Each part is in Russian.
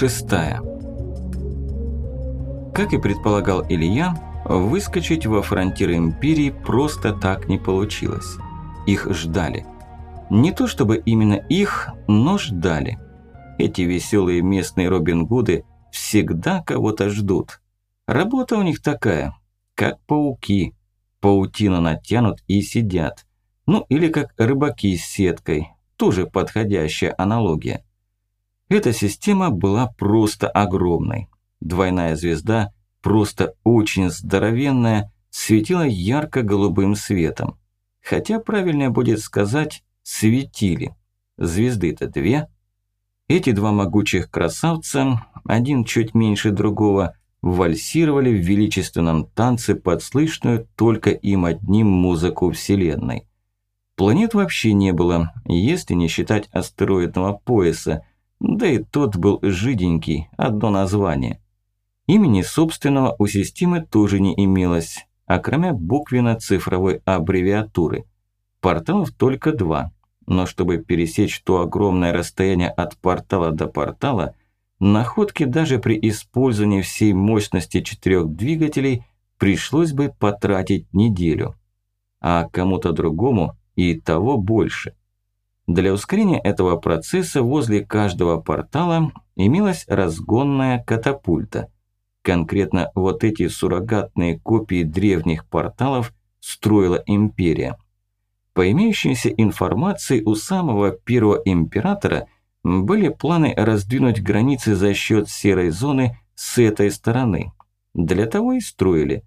6 Как и предполагал Илья, выскочить во фронтир Империи просто так не получилось. Их ждали. Не то чтобы именно их, но ждали. Эти веселые местные Робин Гуды всегда кого-то ждут. Работа у них такая, как пауки. Паутину натянут и сидят. Ну или как рыбаки с сеткой, тоже подходящая аналогия. Эта система была просто огромной. Двойная звезда, просто очень здоровенная, светила ярко-голубым светом. Хотя правильнее будет сказать «светили». Звезды-то две. Эти два могучих красавца, один чуть меньше другого, вальсировали в величественном танце под слышную только им одним музыку Вселенной. Планет вообще не было, если не считать астероидного пояса, да и тот был жиденький, одно название. Имени собственного у системы тоже не имелось, а кроме буквенно-цифровой аббревиатуры. Порталов только два, но чтобы пересечь то огромное расстояние от портала до портала, находки даже при использовании всей мощности четырех двигателей пришлось бы потратить неделю. А кому-то другому и того больше. Для ускорения этого процесса возле каждого портала имелась разгонная катапульта. Конкретно вот эти суррогатные копии древних порталов строила империя. По имеющейся информации у самого первого императора были планы раздвинуть границы за счет серой зоны с этой стороны. Для того и строили.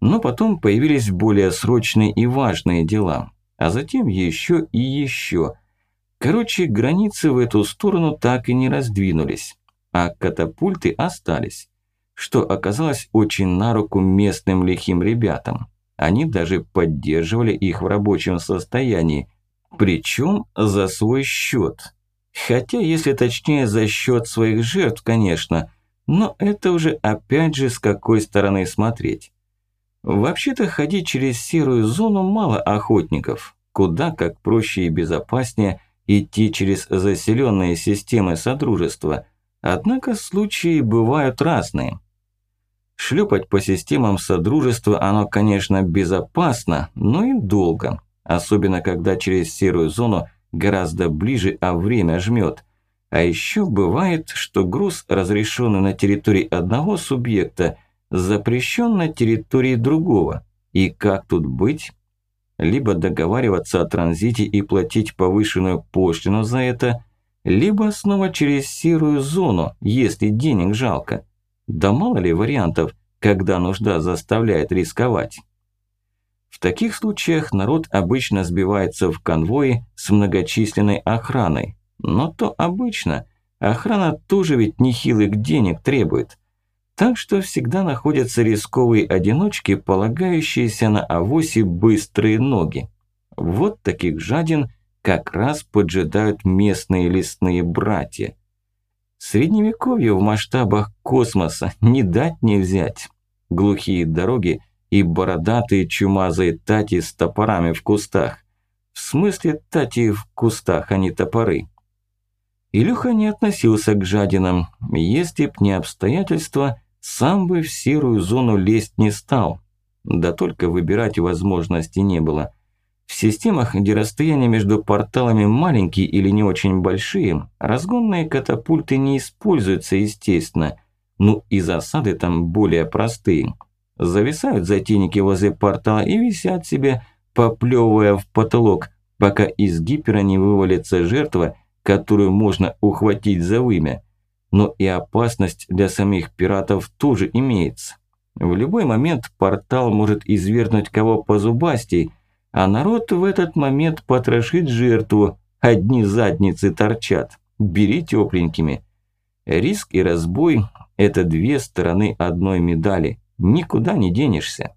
Но потом появились более срочные и важные дела, а затем еще и еще – Короче, границы в эту сторону так и не раздвинулись, а катапульты остались, что оказалось очень на руку местным лихим ребятам. Они даже поддерживали их в рабочем состоянии, причем за свой счет. Хотя, если точнее, за счет своих жертв, конечно, но это уже опять же с какой стороны смотреть. Вообще-то ходить через серую зону мало охотников, куда как проще и безопаснее – идти через заселенные системы Содружества, однако случаи бывают разные. Шлепать по системам Содружества оно, конечно, безопасно, но и долго, особенно когда через серую зону гораздо ближе, а время жмет. А еще бывает, что груз, разрешенный на территории одного субъекта, запрещен на территории другого. И как тут быть? Либо договариваться о транзите и платить повышенную пошлину за это, либо снова через серую зону, если денег жалко. Да мало ли вариантов, когда нужда заставляет рисковать. В таких случаях народ обычно сбивается в конвои с многочисленной охраной. Но то обычно. Охрана тоже ведь нехилых денег требует. Так что всегда находятся рисковые одиночки, полагающиеся на авосе быстрые ноги. Вот таких жадин как раз поджидают местные лесные братья. Средневековье в масштабах космоса не дать не взять. Глухие дороги и бородатые чумазые тати с топорами в кустах. В смысле тати в кустах, а не топоры. Илюха не относился к жадинам, если б не обстоятельства – сам бы в серую зону лезть не стал. Да только выбирать возможности не было. В системах, где расстояния между порталами маленькие или не очень большие, разгонные катапульты не используются, естественно. Ну и засады там более простые. Зависают затейники возле портала и висят себе, поплевывая в потолок, пока из гипера не вывалится жертва, которую можно ухватить за вымя но и опасность для самих пиратов тоже имеется. В любой момент портал может извергнуть кого по зубастей, а народ в этот момент потрошит жертву, одни задницы торчат, бери тепленькими. Риск и разбой – это две стороны одной медали, никуда не денешься.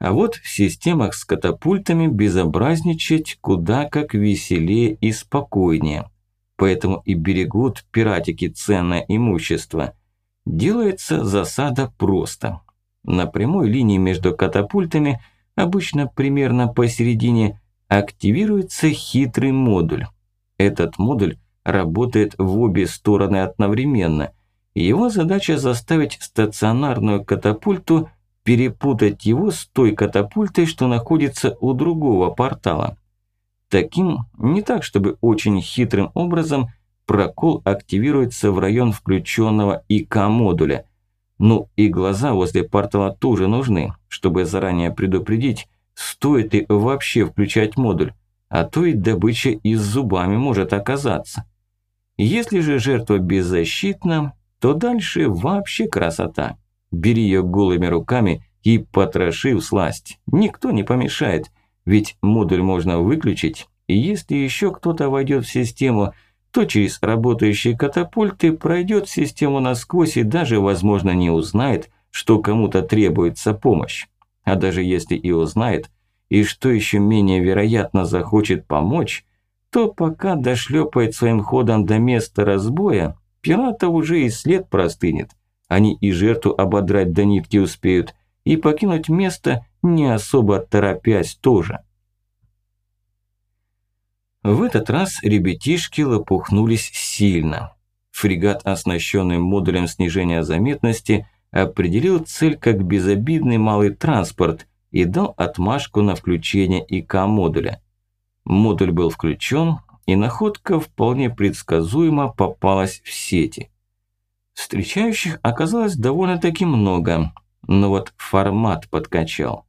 А вот в системах с катапультами безобразничать куда как веселее и спокойнее – поэтому и берегут пиратики ценное имущество. Делается засада просто. На прямой линии между катапультами, обычно примерно посередине, активируется хитрый модуль. Этот модуль работает в обе стороны одновременно. Его задача заставить стационарную катапульту перепутать его с той катапультой, что находится у другого портала. Таким, не так чтобы очень хитрым образом, прокол активируется в район включенного ИК-модуля. Ну и глаза возле портала тоже нужны, чтобы заранее предупредить, стоит ли вообще включать модуль, а то и добыча и с зубами может оказаться. Если же жертва беззащитна, то дальше вообще красота. Бери ее голыми руками и потроши в сласть. Никто не помешает, ведь модуль можно выключить, и если еще кто-то войдет в систему, то через работающие катапульты пройдет систему насквозь и даже, возможно, не узнает, что кому-то требуется помощь. А даже если и узнает, и что еще менее вероятно захочет помочь, то пока дошлепает своим ходом до места разбоя, пирата уже и след простынет. Они и жертву ободрать до нитки успеют, и покинуть место, не особо торопясь тоже. В этот раз ребятишки лопухнулись сильно. Фрегат, оснащенный модулем снижения заметности, определил цель как безобидный малый транспорт и дал отмашку на включение ИК-модуля. Модуль был включен, и находка вполне предсказуемо попалась в сети. Встречающих оказалось довольно-таки много, но вот формат подкачал.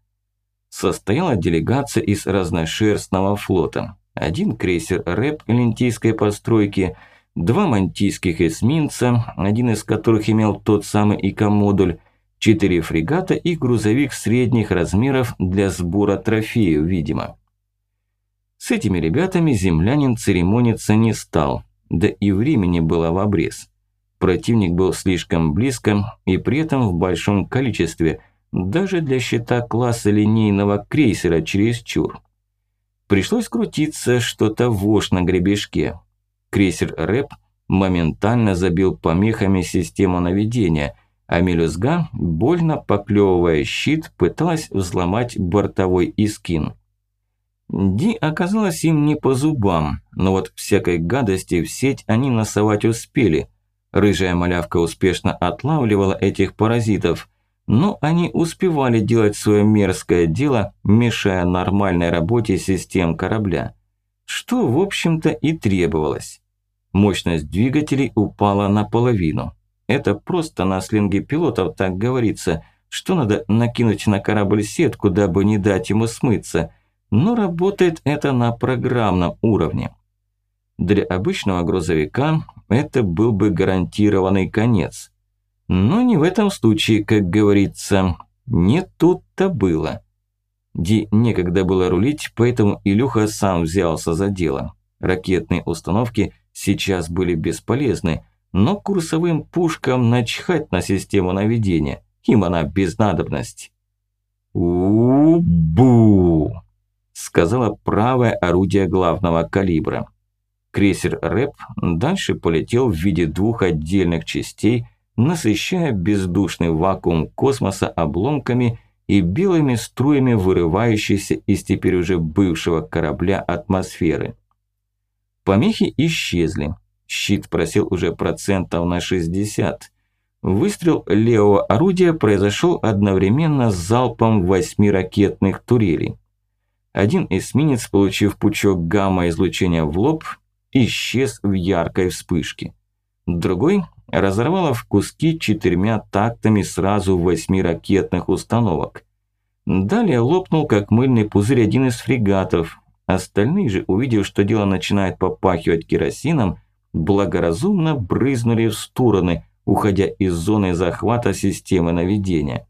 Состояла делегация из разношерстного флота. Один крейсер РЭП лентийской постройки, два мантийских эсминца, один из которых имел тот самый ИК-модуль, четыре фрегата и грузовик средних размеров для сбора трофеев, видимо. С этими ребятами землянин церемониться не стал, да и времени было в обрез. Противник был слишком близко и при этом в большом количестве, даже для счета класса линейного крейсера чересчур. Пришлось крутиться что-то вошь на гребешке. Крейсер «Рэп» моментально забил помехами систему наведения, а мелюзга, больно поклевывая щит, пыталась взломать бортовой искин. Ди оказалось им не по зубам, но вот всякой гадости в сеть они носовать успели. Рыжая малявка успешно отлавливала этих паразитов, но они успевали делать свое мерзкое дело, мешая нормальной работе систем корабля. Что, в общем-то, и требовалось. Мощность двигателей упала наполовину. Это просто на сленге пилотов так говорится, что надо накинуть на корабль сетку, дабы не дать ему смыться – но работает это на программном уровне. Для обычного грузовика это был бы гарантированный конец. Но не в этом случае, как говорится, не тут-то было. Ди некогда было рулить, поэтому Илюха сам взялся за дело. Ракетные установки сейчас были бесполезны, но курсовым пушкам начхать на систему наведения, им она без надобности. У-бу! сказала правое орудие главного калибра. Крейсер «Рэп» дальше полетел в виде двух отдельных частей, насыщая бездушный вакуум космоса обломками и белыми струями вырывающейся из теперь уже бывшего корабля атмосферы. Помехи исчезли. Щит просел уже процентов на 60. Выстрел левого орудия произошел одновременно с залпом восьми ракетных турелей. Один эсминец, получив пучок гамма-излучения в лоб, исчез в яркой вспышке. Другой разорвало в куски четырьмя тактами сразу восьми ракетных установок. Далее лопнул, как мыльный пузырь, один из фрегатов. Остальные же, увидев, что дело начинает попахивать керосином, благоразумно брызнули в стороны, уходя из зоны захвата системы наведения.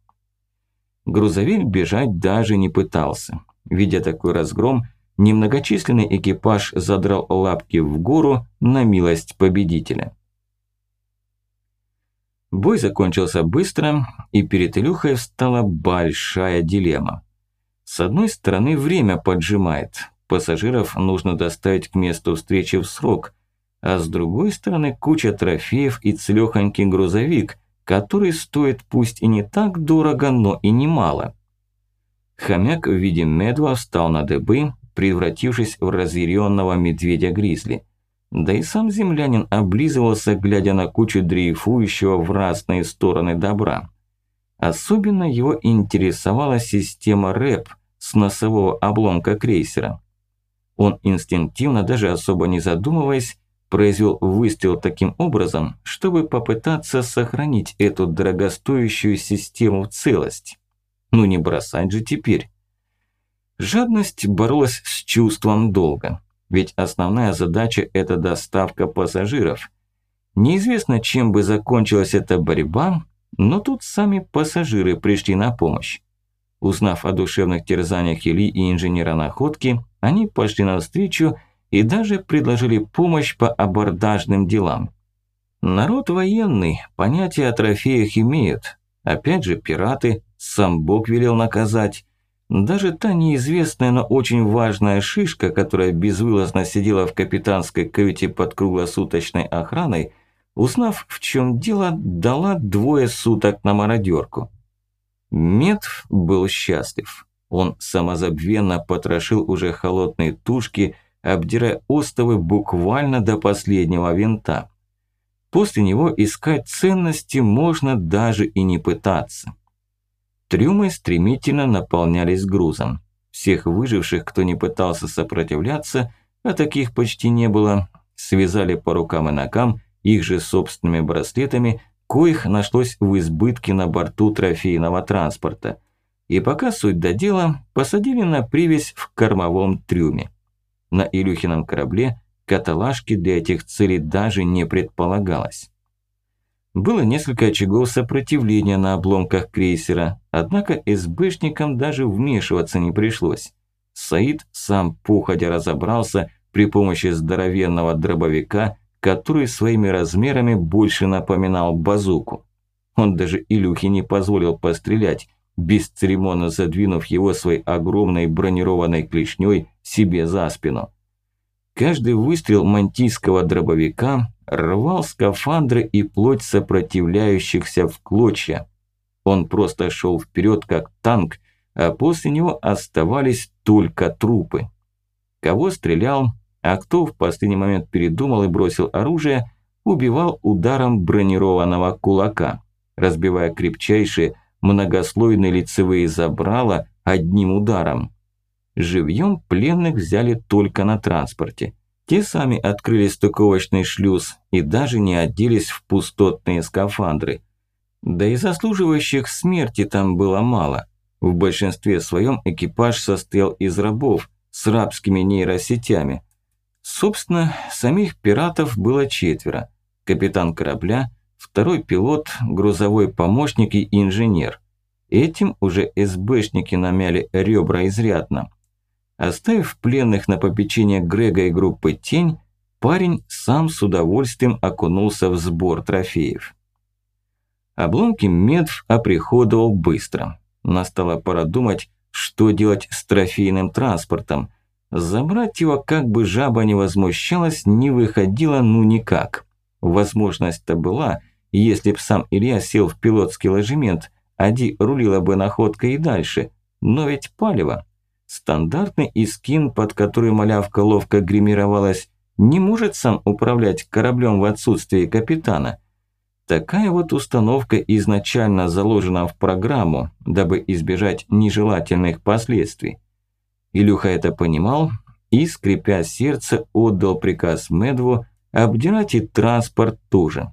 Грузовик бежать даже не пытался. Видя такой разгром, немногочисленный экипаж задрал лапки в гору на милость победителя. Бой закончился быстро, и перед Илюхой встала большая дилемма. С одной стороны, время поджимает, пассажиров нужно доставить к месту встречи в срок, а с другой стороны, куча трофеев и целёхонький грузовик, который стоит пусть и не так дорого, но и немало. Хомяк в виде медва встал на дыбы, превратившись в разъяренного медведя-гризли. Да и сам землянин облизывался, глядя на кучу дрейфующего в разные стороны добра. Особенно его интересовала система РЭП с носового обломка крейсера. Он инстинктивно, даже особо не задумываясь, произвел выстрел таким образом, чтобы попытаться сохранить эту дорогостоящую систему в целости. Ну не бросать же теперь. Жадность боролась с чувством долга, ведь основная задача – это доставка пассажиров. Неизвестно, чем бы закончилась эта борьба, но тут сами пассажиры пришли на помощь. Узнав о душевных терзаниях Ильи и инженера находки, они пошли навстречу и даже предложили помощь по абордажным делам. Народ военный, понятия о трофеях имеют. Опять же, пираты, сам Бог велел наказать. Даже та неизвестная, но очень важная шишка, которая безвылазно сидела в капитанской каюте под круглосуточной охраной, узнав, в чем дело, дала двое суток на мародерку. Метв был счастлив. Он самозабвенно потрошил уже холодные тушки, обдирая остовы буквально до последнего винта. После него искать ценности можно даже и не пытаться. Трюмы стремительно наполнялись грузом. Всех выживших, кто не пытался сопротивляться, а таких почти не было, связали по рукам и ногам их же собственными браслетами, коих нашлось в избытке на борту трофейного транспорта. И пока суть до дела, посадили на привязь в кормовом трюме. На Илюхином корабле каталажки для этих целей даже не предполагалось. Было несколько очагов сопротивления на обломках крейсера, однако СБшникам даже вмешиваться не пришлось. Саид сам походя разобрался при помощи здоровенного дробовика, который своими размерами больше напоминал базуку. Он даже Илюхе не позволил пострелять, бесцеремонно задвинув его своей огромной бронированной клешней себе за спину. Каждый выстрел мантийского дробовика рвал скафандры и плоть сопротивляющихся в клочья. Он просто шел вперед как танк, а после него оставались только трупы. Кого стрелял, а кто в последний момент передумал и бросил оружие, убивал ударом бронированного кулака, разбивая крепчайшие многослойные лицевые забрала одним ударом. Живьем пленных взяли только на транспорте. Те сами открыли стыковочный шлюз и даже не оделись в пустотные скафандры. Да и заслуживающих смерти там было мало. В большинстве своем экипаж состоял из рабов с рабскими нейросетями. Собственно, самих пиратов было четверо. Капитан корабля, второй пилот, грузовой помощник и инженер. Этим уже СБшники намяли ребра изрядно. Оставив пленных на попечение Грега и группы «Тень», парень сам с удовольствием окунулся в сбор трофеев. Обломки Медв оприходовал быстро. Настала пора думать, что делать с трофейным транспортом. Забрать его, как бы жаба не возмущалась, не выходило ну никак. Возможность-то была, если б сам Илья сел в пилотский ложемент, Ади рулила бы находкой и дальше. Но ведь палево. Стандартный искин, под который малявка ловко гримировалась, не может сам управлять кораблем в отсутствии капитана. Такая вот установка изначально заложена в программу, дабы избежать нежелательных последствий. Илюха это понимал и, скрипя сердце, отдал приказ Медву обдирать и транспорт тоже.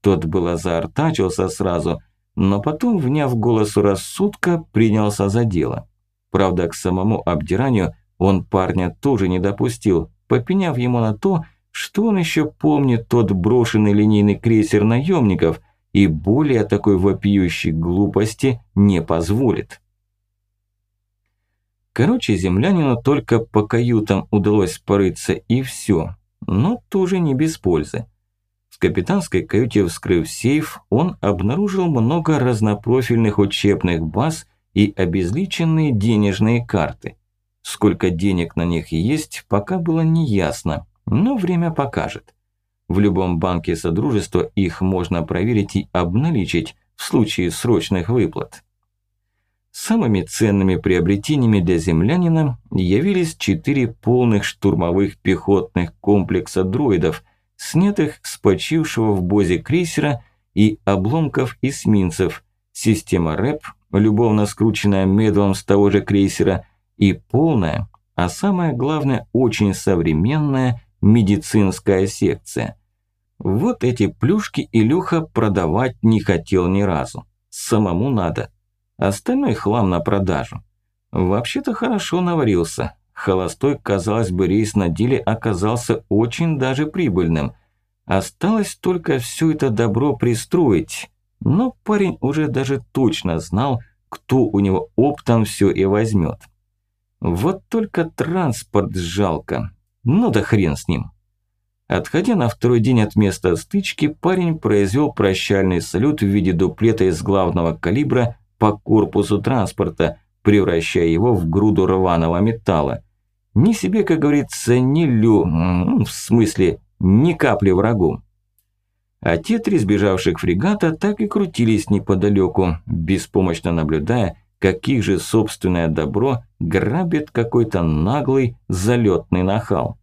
Тот было заортачился сразу, но потом, вняв голосу рассудка, принялся за дело. Правда, к самому обдиранию он парня тоже не допустил, попеняв ему на то, что он еще помнит тот брошенный линейный крейсер наемников и более такой вопиющей глупости не позволит. Короче, землянину только по каютам удалось порыться и все, но тоже не без пользы. В капитанской каюте, вскрыв сейф, он обнаружил много разнопрофильных учебных баз – и обезличенные денежные карты. Сколько денег на них есть, пока было неясно, но время покажет. В любом банке Содружества их можно проверить и обналичить в случае срочных выплат. Самыми ценными приобретениями для землянина явились четыре полных штурмовых пехотных комплекса дроидов, снятых с почившего в бозе крейсера и обломков эсминцев, система РЭП, любовно скрученная медлом с того же крейсера, и полная, а самое главное, очень современная медицинская секция. Вот эти плюшки Илюха продавать не хотел ни разу. Самому надо. Остальной хлам на продажу. Вообще-то хорошо наварился. Холостой, казалось бы, рейс на деле оказался очень даже прибыльным. Осталось только все это добро пристроить. Но парень уже даже точно знал, кто у него оптом все и возьмет. Вот только транспорт жалко. Ну да хрен с ним. Отходя на второй день от места стычки, парень произвел прощальный салют в виде дуплета из главного калибра по корпусу транспорта, превращая его в груду рваного металла. Ни себе, как говорится, ни лю... в смысле, ни капли врагу. А те три сбежавших фрегата так и крутились неподалеку, беспомощно наблюдая, каких же собственное добро грабит какой-то наглый залетный нахал.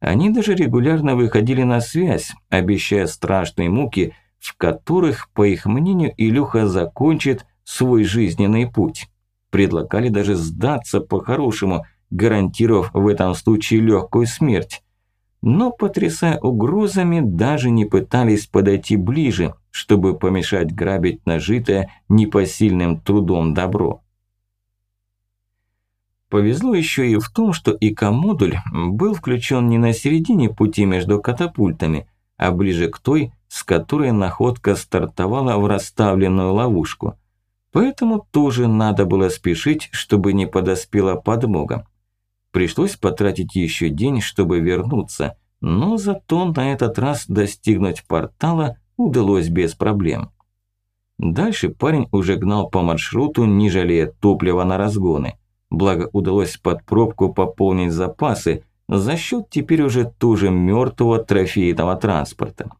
Они даже регулярно выходили на связь, обещая страшные муки, в которых, по их мнению, Илюха закончит свой жизненный путь. Предлагали даже сдаться по-хорошему, гарантировав в этом случае легкую смерть. Но, потрясая угрозами, даже не пытались подойти ближе, чтобы помешать грабить нажитое непосильным трудом добро. Повезло еще и в том, что ИК-модуль был включен не на середине пути между катапультами, а ближе к той, с которой находка стартовала в расставленную ловушку. Поэтому тоже надо было спешить, чтобы не подоспела подмога. Пришлось потратить еще день, чтобы вернуться, но зато на этот раз достигнуть портала удалось без проблем. Дальше парень уже гнал по маршруту, не жалея топлива на разгоны. Благо удалось под пробку пополнить запасы за счет теперь уже тоже мертвого трофейного транспорта.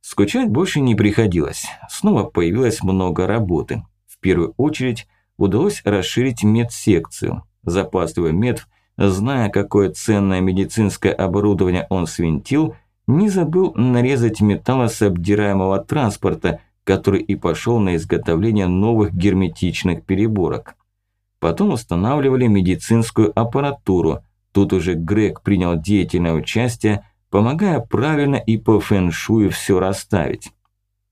Скучать больше не приходилось. Снова появилось много работы первую очередь удалось расширить медсекцию. Запасливый медв, зная, какое ценное медицинское оборудование он свинтил, не забыл нарезать металла с обдираемого транспорта, который и пошел на изготовление новых герметичных переборок. Потом устанавливали медицинскую аппаратуру. Тут уже Грег принял деятельное участие, помогая правильно и по фэншую все расставить.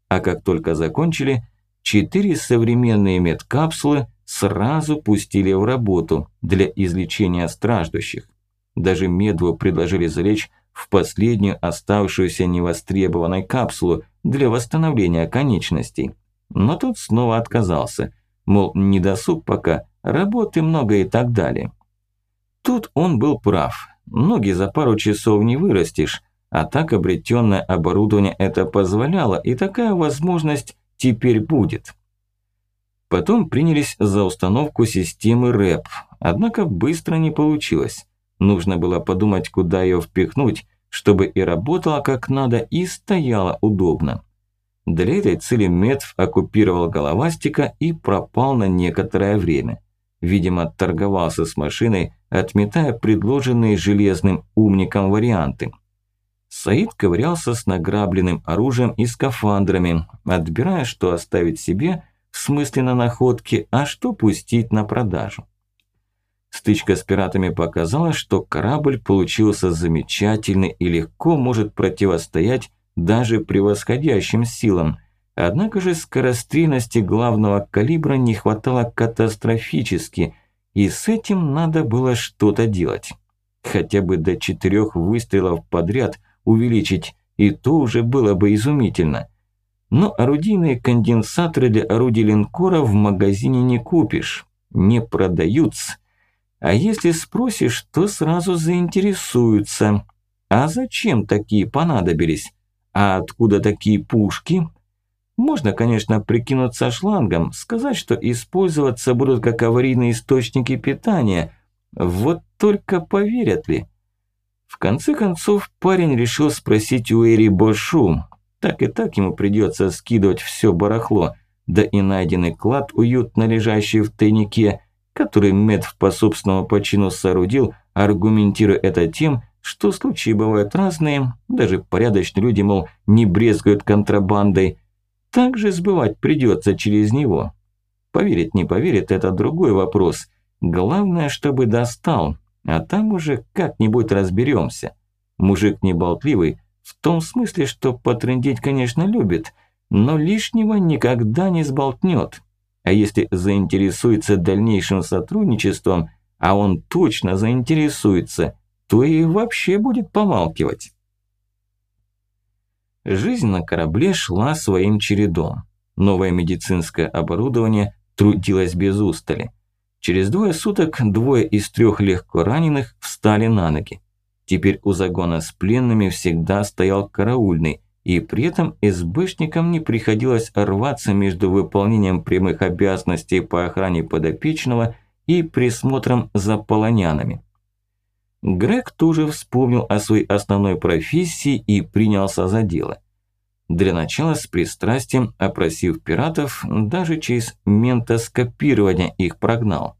А как только закончили, четыре современные медкапсулы сразу пустили в работу для излечения страждущих. Даже Медву предложили залечь в последнюю оставшуюся невостребованной капсулу для восстановления конечностей. Но тот снова отказался, мол, не досуг пока, работы много и так далее. Тут он был прав, ноги за пару часов не вырастешь, а так обретенное оборудование это позволяло, и такая возможность теперь будет. Потом принялись за установку системы РЭП, однако быстро не получилось. Нужно было подумать, куда ее впихнуть, чтобы и работала как надо, и стояла удобно. Для этой цели Метв оккупировал головастика и пропал на некоторое время. Видимо, торговался с машиной, отметая предложенные железным умником варианты. Саид ковырялся с награбленным оружием и скафандрами, отбирая, что оставить себе, в смысле на находке, а что пустить на продажу. Стычка с пиратами показала, что корабль получился замечательный и легко может противостоять даже превосходящим силам. Однако же скорострельности главного калибра не хватало катастрофически, и с этим надо было что-то делать. Хотя бы до четырех выстрелов подряд – увеличить, и то уже было бы изумительно. Но орудийные конденсаторы для орудий линкора в магазине не купишь, не продаются. А если спросишь, то сразу заинтересуются. А зачем такие понадобились? А откуда такие пушки? Можно, конечно, прикинуться шлангом, сказать, что использоваться будут как аварийные источники питания. Вот только поверят ли? В конце концов, парень решил спросить у Эри Бошу. Так и так ему придется скидывать все барахло. да и найденный клад, уютно лежащий в тайнике, который Медв по собственному почину соорудил, аргументируя это тем, что случаи бывают разные, даже порядочные люди, мол, не брезгуют контрабандой, также сбывать придется через него. Поверить не поверит – это другой вопрос. Главное, чтобы достал, а там уже как-нибудь разберемся. Мужик не болтливый, в том смысле, что потрындеть, конечно, любит, но лишнего никогда не сболтнет. А если заинтересуется дальнейшим сотрудничеством, а он точно заинтересуется, то и вообще будет помалкивать. Жизнь на корабле шла своим чередом. Новое медицинское оборудование трудилось без устали. Через двое суток двое из трех легко раненых встали на ноги. Теперь у загона с пленными всегда стоял караульный, и при этом СБшникам не приходилось рваться между выполнением прямых обязанностей по охране подопечного и присмотром за полонянами. Грег тоже вспомнил о своей основной профессии и принялся за дело. Для начала с пристрастием, опросив пиратов, даже через ментоскопирование их прогнал.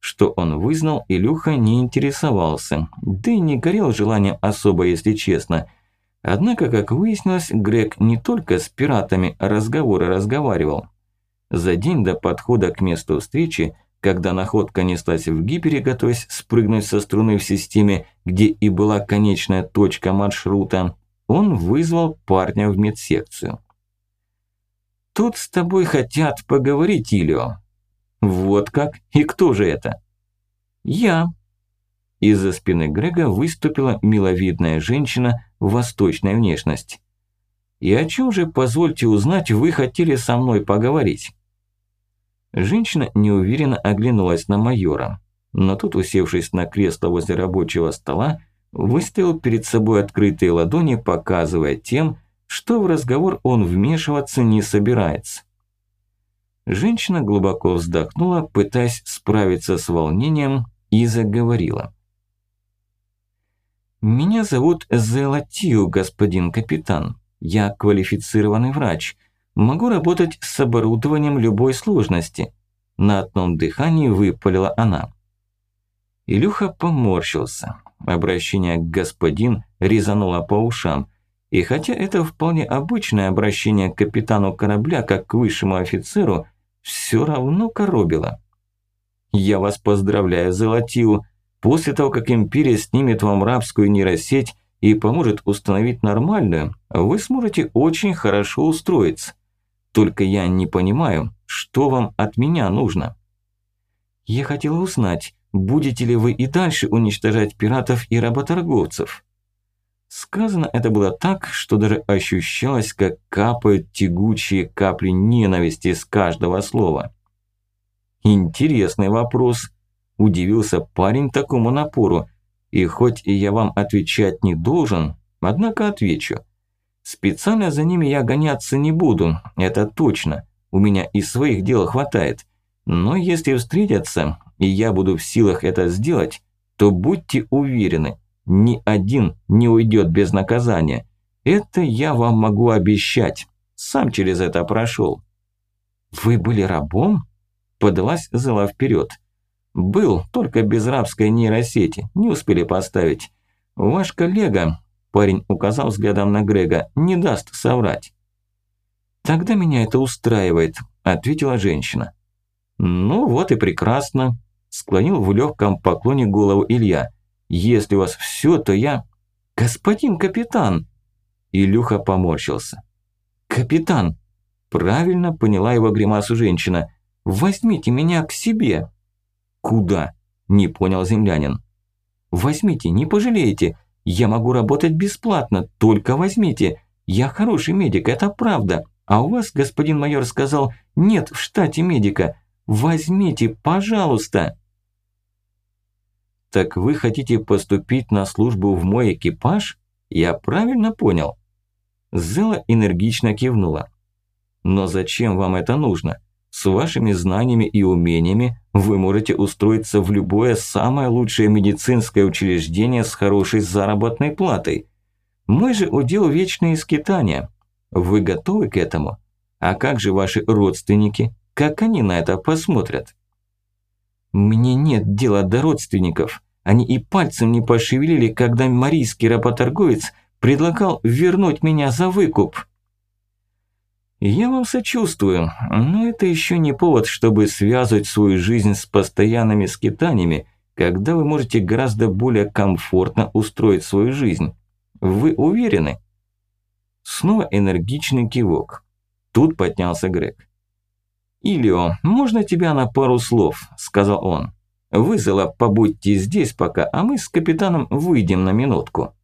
Что он вызнал, Илюха не интересовался, да и не горел желанием особо, если честно. Однако, как выяснилось, Грег не только с пиратами разговоры разговаривал. За день до подхода к месту встречи когда находка неслась в гипере, готовясь спрыгнуть со струны в системе, где и была конечная точка маршрута, он вызвал парня в медсекцию. «Тут с тобой хотят поговорить, Ильо». «Вот как? И кто же это?» «Я». Из-за спины Грега выступила миловидная женщина восточной внешности. «И о чем же, позвольте узнать, вы хотели со мной поговорить?» Женщина неуверенно оглянулась на майора, но тот, усевшись на кресло возле рабочего стола, выставил перед собой открытые ладони, показывая тем, что в разговор он вмешиваться не собирается. Женщина глубоко вздохнула, пытаясь справиться с волнением, и заговорила. «Меня зовут Зелатио, господин капитан. Я квалифицированный врач – Могу работать с оборудованием любой сложности. На одном дыхании выпалила она. Илюха поморщился. Обращение к господин резануло по ушам. И хотя это вполне обычное обращение к капитану корабля, как к высшему офицеру, все равно коробило. «Я вас поздравляю, Золотию. После того, как Империя снимет вам рабскую нейросеть и поможет установить нормальную, вы сможете очень хорошо устроиться. Только я не понимаю, что вам от меня нужно. Я хотела узнать, будете ли вы и дальше уничтожать пиратов и работорговцев? Сказано это было так, что даже ощущалось, как капают тягучие капли ненависти с каждого слова. Интересный вопрос. Удивился парень такому напору. И хоть и я вам отвечать не должен, однако отвечу. Специально за ними я гоняться не буду, это точно. У меня и своих дел хватает. Но если встретятся, и я буду в силах это сделать, то будьте уверены, ни один не уйдет без наказания. Это я вам могу обещать. Сам через это прошел. Вы были рабом? Подалась Зела вперед. Был, только без рабской нейросети. Не успели поставить. Ваш коллега, Парень указал взглядом на Грега. «Не даст соврать». «Тогда меня это устраивает», – ответила женщина. «Ну вот и прекрасно», – склонил в легком поклоне голову Илья. «Если у вас все, то я...» «Господин капитан!» Илюха поморщился. «Капитан!» Правильно поняла его гримасу женщина. «Возьмите меня к себе!» «Куда?» – не понял землянин. «Возьмите, не пожалеете. Я могу работать бесплатно, только возьмите. Я хороший медик, это правда. А у вас, господин майор, сказал, нет в штате медика. Возьмите, пожалуйста. Так вы хотите поступить на службу в мой экипаж? Я правильно понял? Зела энергично кивнула. Но зачем вам это нужно? С вашими знаниями и умениями вы можете устроиться в любое самое лучшее медицинское учреждение с хорошей заработной платой. Мой же удел вечные скитания. Вы готовы к этому? А как же ваши родственники? Как они на это посмотрят? Мне нет дела до родственников. Они и пальцем не пошевелили, когда марийский работорговец предлагал вернуть меня за выкуп. Я вам сочувствую, но это еще не повод, чтобы связывать свою жизнь с постоянными скитаниями, когда вы можете гораздо более комфортно устроить свою жизнь. Вы уверены? Снова энергичный кивок. Тут поднялся Грег. «Илио, можно тебя на пару слов?» – сказал он. «Вызова побудьте здесь пока, а мы с капитаном выйдем на минутку».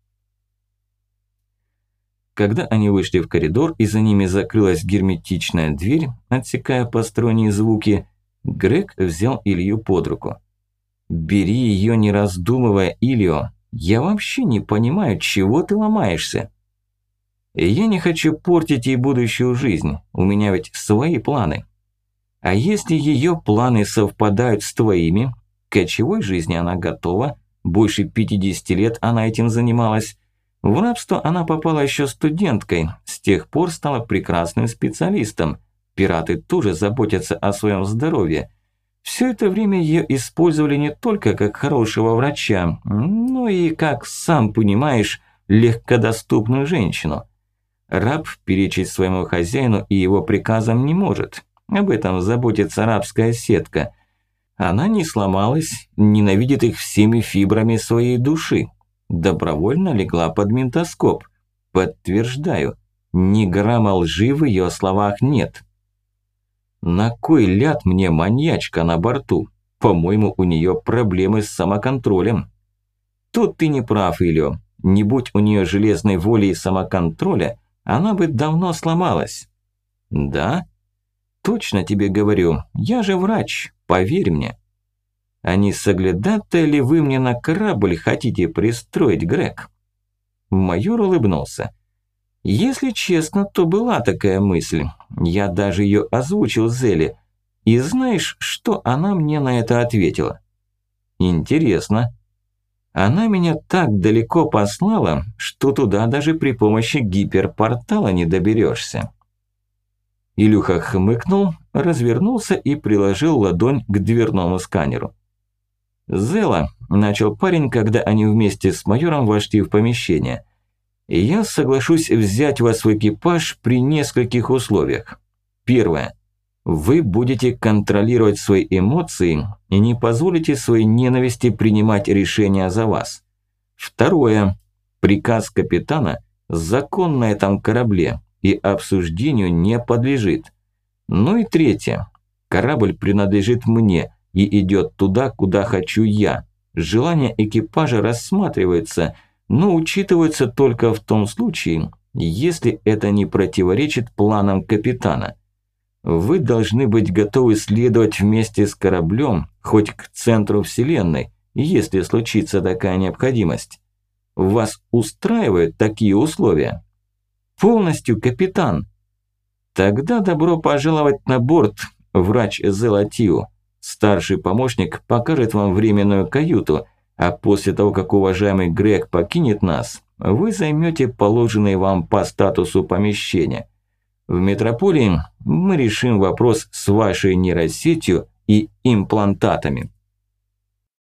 Когда они вышли в коридор и за ними закрылась герметичная дверь, отсекая посторонние звуки, Грег взял Илью под руку. «Бери ее, не раздумывая, Ильо. Я вообще не понимаю, чего ты ломаешься?» «Я не хочу портить ей будущую жизнь. У меня ведь свои планы. А если ее планы совпадают с твоими, кочевой жизни она готова, больше 50 лет она этим занималась, в рабство она попала еще студенткой, с тех пор стала прекрасным специалистом. Пираты тоже заботятся о своем здоровье. Все это время ее использовали не только как хорошего врача, но и как, сам понимаешь, легкодоступную женщину. Раб перечить своему хозяину и его приказам не может. Об этом заботится рабская сетка. Она не сломалась, ненавидит их всеми фибрами своей души добровольно легла под ментоскоп. Подтверждаю, ни грамма лжи в ее словах нет. На кой ляд мне маньячка на борту? По-моему, у нее проблемы с самоконтролем. Тут ты не прав, Ильё. Не будь у нее железной воли и самоконтроля, она бы давно сломалась. Да? Точно тебе говорю, я же врач, поверь мне. А не соглядатая ли вы мне на корабль хотите пристроить, Грег?» Майор улыбнулся. «Если честно, то была такая мысль. Я даже ее озвучил Зеле. И знаешь, что она мне на это ответила?» «Интересно». Она меня так далеко послала, что туда даже при помощи гиперпортала не доберешься. Илюха хмыкнул, развернулся и приложил ладонь к дверному сканеру. «Зела», – начал парень, когда они вместе с майором вошли в помещение. «Я соглашусь взять вас в экипаж при нескольких условиях. Первое. Вы будете контролировать свои эмоции и не позволите своей ненависти принимать решения за вас. Второе. Приказ капитана закон на этом корабле и обсуждению не подлежит. Ну и третье. Корабль принадлежит мне, и идет туда, куда хочу я. Желания экипажа рассматриваются, но учитываются только в том случае, если это не противоречит планам капитана. Вы должны быть готовы следовать вместе с кораблем хоть к центру Вселенной, если случится такая необходимость. Вас устраивают такие условия? Полностью, капитан. Тогда добро пожаловать на борт, врач Зелатио. Старший помощник покажет вам временную каюту, а после того, как уважаемый Грег покинет нас, вы займете положенные вам по статусу помещения. В метрополии мы решим вопрос с вашей нейросетью и имплантатами.